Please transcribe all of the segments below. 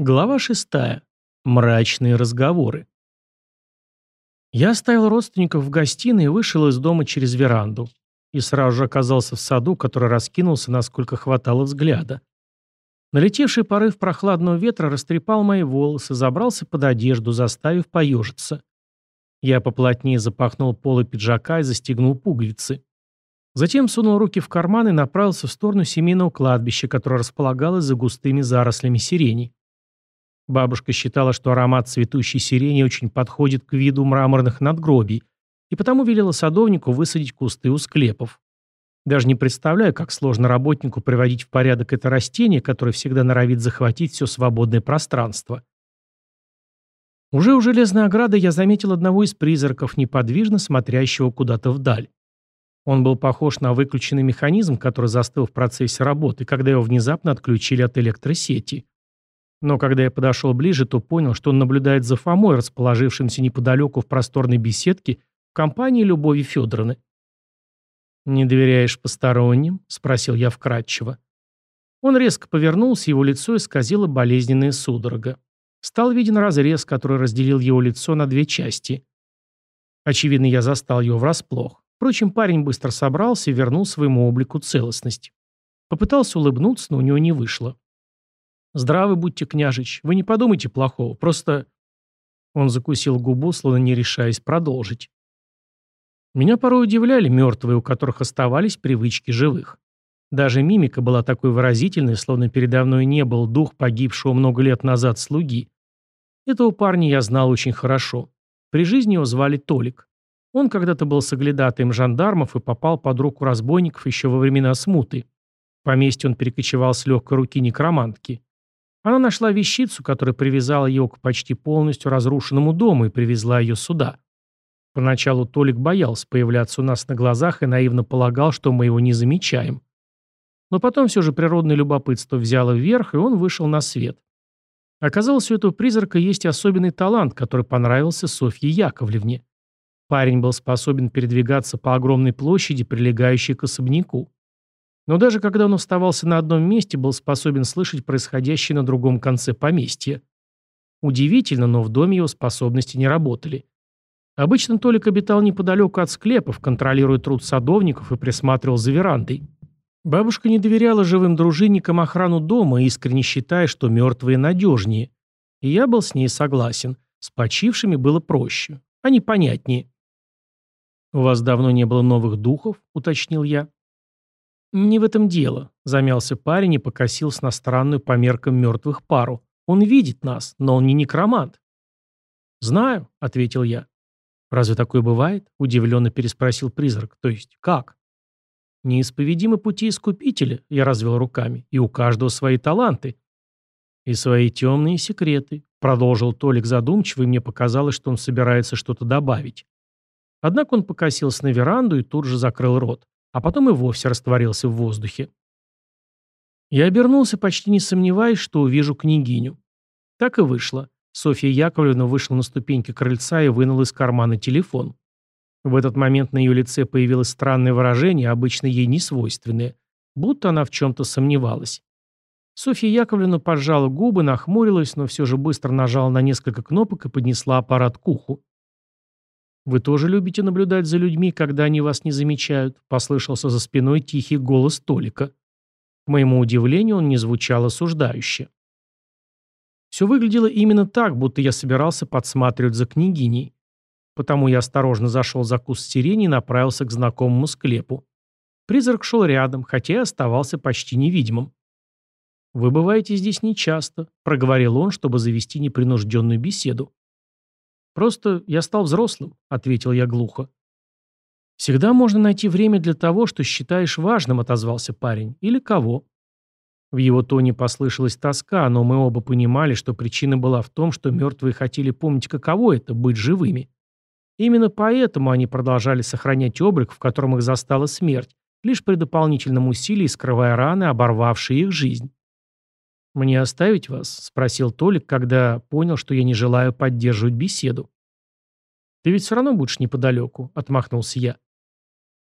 Глава шестая. Мрачные разговоры. Я оставил родственников в гостиной и вышел из дома через веранду. И сразу же оказался в саду, который раскинулся, насколько хватало взгляда. Налетевший порыв прохладного ветра растрепал мои волосы, забрался под одежду, заставив поежиться. Я поплотнее запахнул полы пиджака и застегнул пуговицы. Затем сунул руки в карман и направился в сторону семейного кладбища, которое располагалось за густыми зарослями сирени. Бабушка считала, что аромат цветущей сирени очень подходит к виду мраморных надгробий, и потому велела садовнику высадить кусты у склепов. Даже не представляю, как сложно работнику приводить в порядок это растение, которое всегда норовит захватить все свободное пространство. Уже у железной ограды я заметил одного из призраков, неподвижно смотрящего куда-то вдаль. Он был похож на выключенный механизм, который застыл в процессе работы, когда его внезапно отключили от электросети. Но когда я подошел ближе, то понял, что он наблюдает за Фомой, расположившимся неподалеку в просторной беседке в компании Любови Федоровны. «Не доверяешь посторонним?» – спросил я вкратчиво. Он резко повернулся, его лицо исказило болезненная судорога. Стал виден разрез, который разделил его лицо на две части. Очевидно, я застал его врасплох. Впрочем, парень быстро собрался и вернул своему облику целостность. Попытался улыбнуться, но у него не вышло. «Здравы будьте, княжич. Вы не подумайте плохого. Просто...» Он закусил губу, словно не решаясь продолжить. Меня порой удивляли мертвые, у которых оставались привычки живых. Даже мимика была такой выразительной, словно передо мной не был дух погибшего много лет назад слуги. Этого парня я знал очень хорошо. При жизни его звали Толик. Он когда-то был соглядатаем жандармов и попал под руку разбойников еще во времена смуты. Поместье он перекочевал с легкой руки некромантки. Она нашла вещицу, которая привязала его к почти полностью разрушенному дому и привезла ее сюда. Поначалу Толик боялся появляться у нас на глазах и наивно полагал, что мы его не замечаем. Но потом все же природное любопытство взяло вверх, и он вышел на свет. Оказалось, у этого призрака есть особенный талант, который понравился Софье Яковлевне. Парень был способен передвигаться по огромной площади, прилегающей к особняку. Но даже когда он оставался на одном месте, был способен слышать происходящее на другом конце поместья. Удивительно, но в доме его способности не работали. Обычно Толик обитал неподалеку от склепов, контролируя труд садовников и присматривал за верандой. Бабушка не доверяла живым дружинникам охрану дома, искренне считая, что мертвые надежнее. И я был с ней согласен. С почившими было проще. Они понятнее. «У вас давно не было новых духов?» — уточнил я. «Не в этом дело», — замялся парень и покосился на странную по меркам мертвых пару. «Он видит нас, но он не некромант». «Знаю», — ответил я. «Разве такое бывает?» — удивленно переспросил призрак. «То есть, как?» «Неисповедимы пути искупителя», — я развел руками, — «и у каждого свои таланты». «И свои темные секреты», — продолжил Толик задумчиво, и мне показалось, что он собирается что-то добавить. Однако он покосился на веранду и тут же закрыл рот а потом и вовсе растворился в воздухе. Я обернулся, почти не сомневаясь, что увижу княгиню. Так и вышло. Софья Яковлевна вышла на ступеньки крыльца и вынула из кармана телефон. В этот момент на ее лице появилось странное выражение, обычно ей не свойственное, будто она в чем-то сомневалась. Софья Яковлевна поджала губы, нахмурилась, но все же быстро нажала на несколько кнопок и поднесла аппарат к уху. «Вы тоже любите наблюдать за людьми, когда они вас не замечают?» — послышался за спиной тихий голос Толика. К моему удивлению, он не звучал осуждающе. Все выглядело именно так, будто я собирался подсматривать за княгиней. Потому я осторожно зашел за куст сирени и направился к знакомому склепу. Призрак шел рядом, хотя и оставался почти невидимым. «Вы бываете здесь нечасто», — проговорил он, чтобы завести непринужденную беседу. «Просто я стал взрослым», — ответил я глухо. «Всегда можно найти время для того, что считаешь важным», — отозвался парень. «Или кого?» В его тоне послышалась тоска, но мы оба понимали, что причина была в том, что мертвые хотели помнить, каково это — быть живыми. Именно поэтому они продолжали сохранять облик, в котором их застала смерть, лишь при дополнительном усилии скрывая раны, оборвавшие их жизнь. «Мне оставить вас?» — спросил Толик, когда понял, что я не желаю поддерживать беседу. «Ты ведь все равно будешь неподалеку», — отмахнулся я.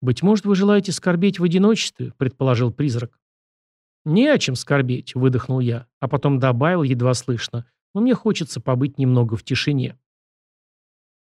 «Быть может, вы желаете скорбеть в одиночестве», — предположил призрак. «Не о чем скорбеть», — выдохнул я, а потом добавил едва слышно, «но мне хочется побыть немного в тишине».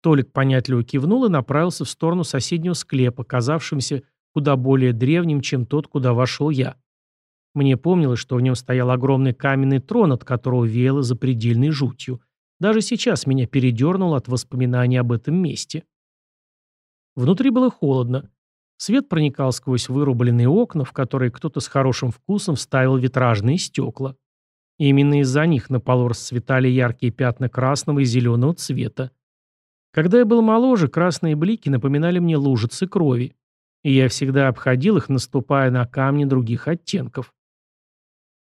Толик понятливо кивнул и направился в сторону соседнего склепа, казавшимся куда более древним, чем тот, куда вошел я. Мне помнилось, что в нем стоял огромный каменный трон, от которого веяло запредельной жутью. Даже сейчас меня передернуло от воспоминаний об этом месте. Внутри было холодно. Свет проникал сквозь вырубленные окна, в которые кто-то с хорошим вкусом вставил витражные стекла. Именно из-за них на полу расцветали яркие пятна красного и зеленого цвета. Когда я был моложе, красные блики напоминали мне лужицы крови, и я всегда обходил их, наступая на камни других оттенков.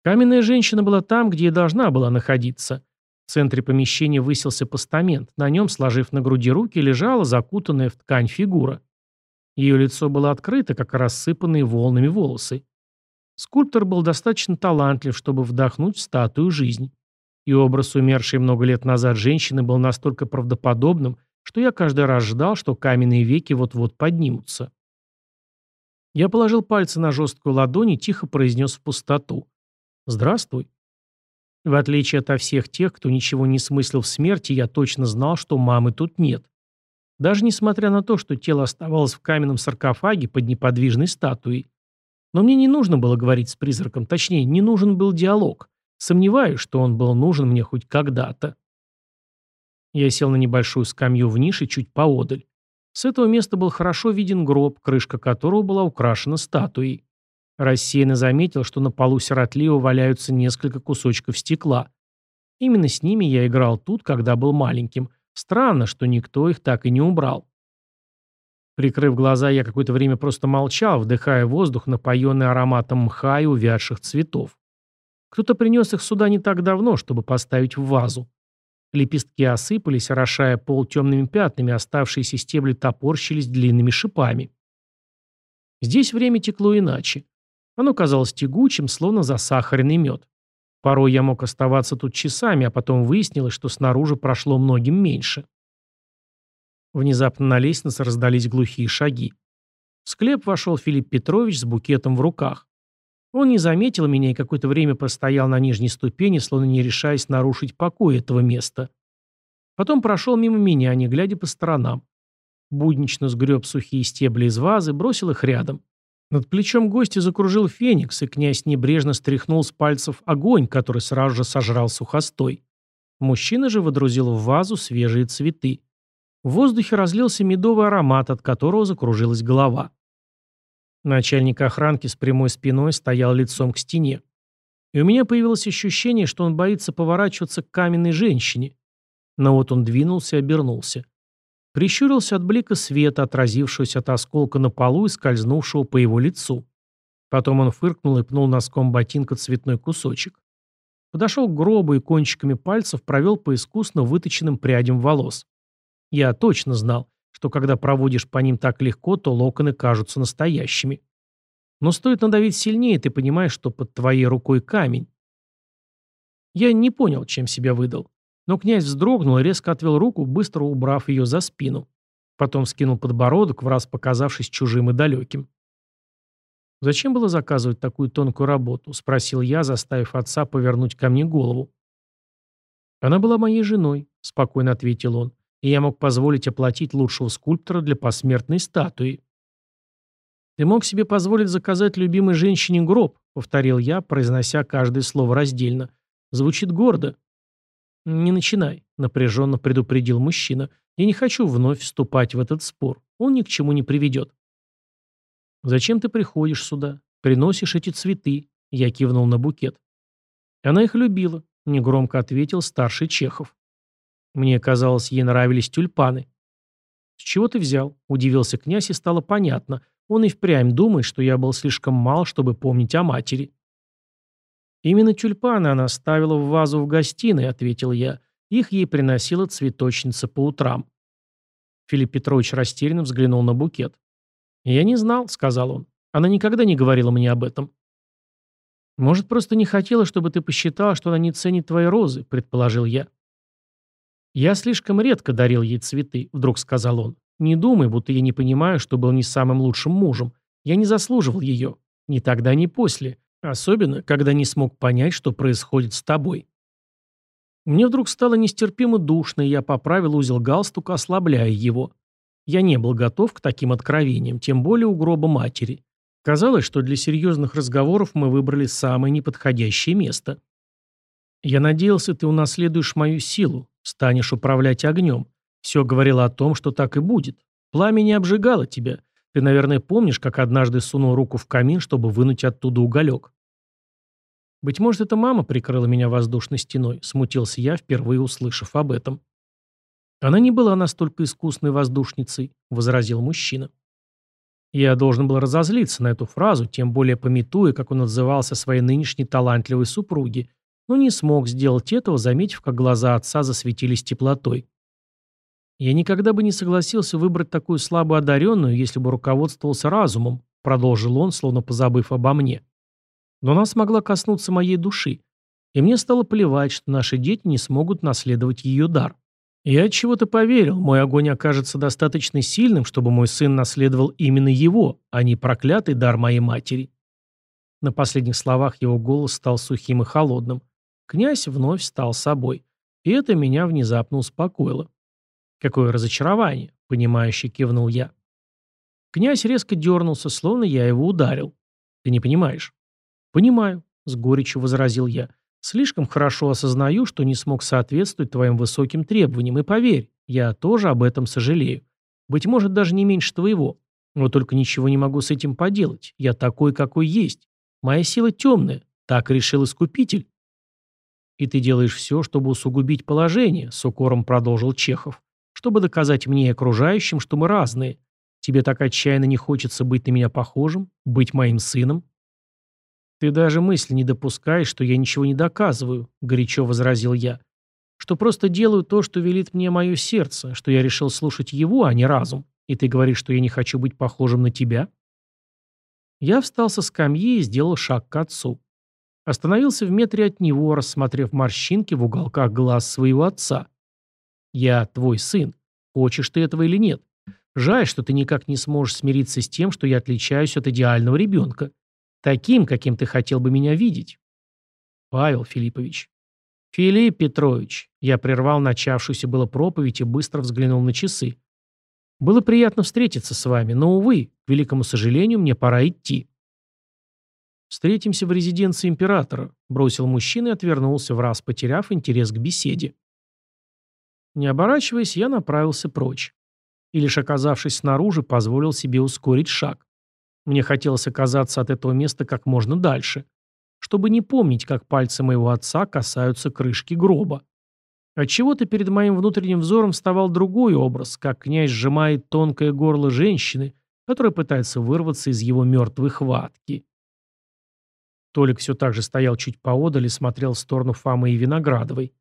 Каменная женщина была там, где и должна была находиться. В центре помещения высился постамент. На нем, сложив на груди руки, лежала закутанная в ткань фигура. Ее лицо было открыто, как рассыпанные волнами волосы. Скульптор был достаточно талантлив, чтобы вдохнуть в статую жизнь. И образ умершей много лет назад женщины был настолько правдоподобным, что я каждый раз ждал, что каменные веки вот-вот поднимутся. Я положил пальцы на жесткую ладонь и тихо произнес в пустоту. «Здравствуй». В отличие от всех тех, кто ничего не смыслил в смерти, я точно знал, что мамы тут нет. Даже несмотря на то, что тело оставалось в каменном саркофаге под неподвижной статуей. Но мне не нужно было говорить с призраком, точнее, не нужен был диалог. Сомневаюсь, что он был нужен мне хоть когда-то. Я сел на небольшую скамью в нише чуть поодаль. С этого места был хорошо виден гроб, крышка которого была украшена статуей. Рассеянно заметил, что на полу сиротливо валяются несколько кусочков стекла. Именно с ними я играл тут, когда был маленьким, Странно, что никто их так и не убрал. Прикрыв глаза, я какое-то время просто молчал, вдыхая воздух, напоенный ароматом мха и увядших цветов. Кто-то принес их сюда не так давно, чтобы поставить в вазу. Лепестки осыпались, орошая пол темными пятнами, оставшиеся стебли топорщились длинными шипами. Здесь время текло иначе. Оно казалось тягучим, словно засахаренный мед. Порой я мог оставаться тут часами, а потом выяснилось, что снаружи прошло многим меньше. Внезапно на лестнице раздались глухие шаги. В склеп вошел Филипп Петрович с букетом в руках. Он не заметил меня и какое-то время постоял на нижней ступени, словно не решаясь нарушить покой этого места. Потом прошел мимо меня, не глядя по сторонам. Буднично сгреб сухие стебли из вазы, бросил их рядом. Над плечом гостя закружил феникс, и князь небрежно стряхнул с пальцев огонь, который сразу же сожрал сухостой. Мужчина же водрузил в вазу свежие цветы. В воздухе разлился медовый аромат, от которого закружилась голова. Начальник охранки с прямой спиной стоял лицом к стене. И у меня появилось ощущение, что он боится поворачиваться к каменной женщине. Но вот он двинулся и обернулся. Прищурился от блика света, отразившегося от осколка на полу и скользнувшего по его лицу. Потом он фыркнул и пнул носком ботинка цветной кусочек. Подошел к гробу и кончиками пальцев провел по искусно выточенным прядям волос. Я точно знал, что когда проводишь по ним так легко, то локоны кажутся настоящими. Но стоит надавить сильнее, ты понимаешь, что под твоей рукой камень. Я не понял, чем себя выдал. Но князь вздрогнул и резко отвел руку, быстро убрав ее за спину. Потом скинул подбородок, в раз показавшись чужим и далеким. «Зачем было заказывать такую тонкую работу?» – спросил я, заставив отца повернуть ко мне голову. «Она была моей женой», – спокойно ответил он, «и я мог позволить оплатить лучшего скульптора для посмертной статуи». «Ты мог себе позволить заказать любимой женщине гроб», — повторил я, произнося каждое слово раздельно. «Звучит гордо». «Не начинай», — напряженно предупредил мужчина. «Я не хочу вновь вступать в этот спор. Он ни к чему не приведет». «Зачем ты приходишь сюда? Приносишь эти цветы?» Я кивнул на букет. «Она их любила», — негромко ответил старший Чехов. Мне казалось, ей нравились тюльпаны. «С чего ты взял?» — удивился князь, и стало понятно. Он и впрямь думает, что я был слишком мал, чтобы помнить о матери. «Именно тюльпаны она ставила в вазу в гостиной», — ответил я. «Их ей приносила цветочница по утрам». Филипп Петрович растерянно взглянул на букет. «Я не знал», — сказал он. «Она никогда не говорила мне об этом». «Может, просто не хотела, чтобы ты посчитал, что она не ценит твои розы», — предположил я. «Я слишком редко дарил ей цветы», — вдруг сказал он. «Не думай, будто я не понимаю, что был не самым лучшим мужем. Я не заслуживал ее. Ни тогда, ни после. Особенно, когда не смог понять, что происходит с тобой. Мне вдруг стало нестерпимо душно, и я поправил узел галстука, ослабляя его. Я не был готов к таким откровениям, тем более у гроба матери. Казалось, что для серьезных разговоров мы выбрали самое неподходящее место. Я надеялся, ты унаследуешь мою силу, станешь управлять огнем. Все говорило о том, что так и будет. Пламя не обжигало тебя. Ты, наверное, помнишь, как однажды сунул руку в камин, чтобы вынуть оттуда уголек. Быть может, это мама прикрыла меня воздушной стеной, смутился я, впервые услышав об этом. Она не была настолько искусной воздушницей, возразил мужчина. Я должен был разозлиться на эту фразу, тем более пометуя, как он отзывался своей нынешней талантливой супруге, но не смог сделать этого, заметив, как глаза отца засветились теплотой. «Я никогда бы не согласился выбрать такую слабо одаренную, если бы руководствовался разумом», продолжил он, словно позабыв обо мне. Но она смогла коснуться моей души, и мне стало плевать, что наши дети не смогут наследовать ее дар. Я чего-то поверил, мой огонь окажется достаточно сильным, чтобы мой сын наследовал именно его, а не проклятый дар моей матери. На последних словах его голос стал сухим и холодным. Князь вновь стал собой, и это меня внезапно успокоило. «Какое разочарование!» — понимающе кивнул я. Князь резко дернулся, словно я его ударил. «Ты не понимаешь». «Понимаю», — с горечью возразил я. «Слишком хорошо осознаю, что не смог соответствовать твоим высоким требованиям, и поверь, я тоже об этом сожалею. Быть может, даже не меньше твоего. Но только ничего не могу с этим поделать. Я такой, какой есть. Моя сила темная. Так решил Искупитель». «И ты делаешь все, чтобы усугубить положение», — с укором продолжил Чехов чтобы доказать мне и окружающим, что мы разные. Тебе так отчаянно не хочется быть на меня похожим, быть моим сыном?» «Ты даже мысли не допускаешь, что я ничего не доказываю», — горячо возразил я. «Что просто делаю то, что велит мне мое сердце, что я решил слушать его, а не разум. И ты говоришь, что я не хочу быть похожим на тебя?» Я встал со скамьи и сделал шаг к отцу. Остановился в метре от него, рассмотрев морщинки в уголках глаз своего отца. Я твой сын. Хочешь ты этого или нет? Жаль, что ты никак не сможешь смириться с тем, что я отличаюсь от идеального ребенка. Таким, каким ты хотел бы меня видеть. Павел Филиппович. Филипп Петрович. Я прервал начавшуюся было проповедь и быстро взглянул на часы. Было приятно встретиться с вами, но, увы, к великому сожалению, мне пора идти. «Встретимся в резиденции императора», — бросил мужчина и отвернулся, в раз потеряв интерес к беседе. Не оборачиваясь, я направился прочь. И лишь оказавшись снаружи, позволил себе ускорить шаг. Мне хотелось оказаться от этого места как можно дальше, чтобы не помнить, как пальцы моего отца касаются крышки гроба. Отчего-то перед моим внутренним взором вставал другой образ, как князь сжимает тонкое горло женщины, которая пытается вырваться из его мертвой хватки. Толик все так же стоял чуть поодаль и смотрел в сторону Фамы и Виноградовой.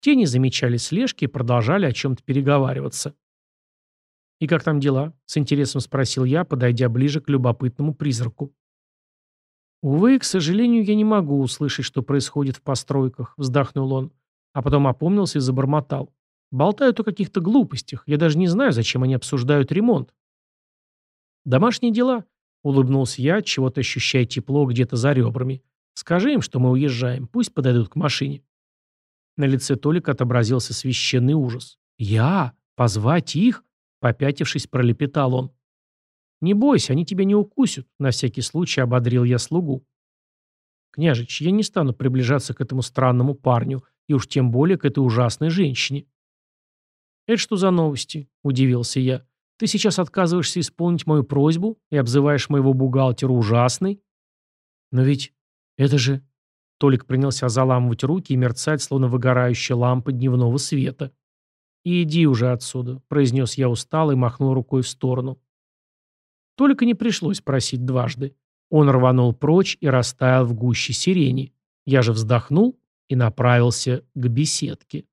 Те не замечали слежки и продолжали о чем-то переговариваться. «И как там дела?» — с интересом спросил я, подойдя ближе к любопытному призраку. «Увы, к сожалению, я не могу услышать, что происходит в постройках», — вздохнул он, а потом опомнился и забормотал. «Болтают о каких-то глупостях. Я даже не знаю, зачем они обсуждают ремонт». «Домашние дела», — улыбнулся я, чего-то ощущая тепло где-то за ребрами. «Скажи им, что мы уезжаем. Пусть подойдут к машине». На лице Толика отобразился священный ужас. «Я? Позвать их?» Попятившись, пролепетал он. «Не бойся, они тебя не укусят», — на всякий случай ободрил я слугу. «Княжич, я не стану приближаться к этому странному парню, и уж тем более к этой ужасной женщине». «Это что за новости?» — удивился я. «Ты сейчас отказываешься исполнить мою просьбу и обзываешь моего бухгалтера ужасной?» «Но ведь это же Толик принялся заламывать руки и мерцать, словно выгорающая лампа дневного света. «Иди уже отсюда», — произнес я устало и махнул рукой в сторону. Толика не пришлось просить дважды. Он рванул прочь и растаял в гуще сирени. Я же вздохнул и направился к беседке.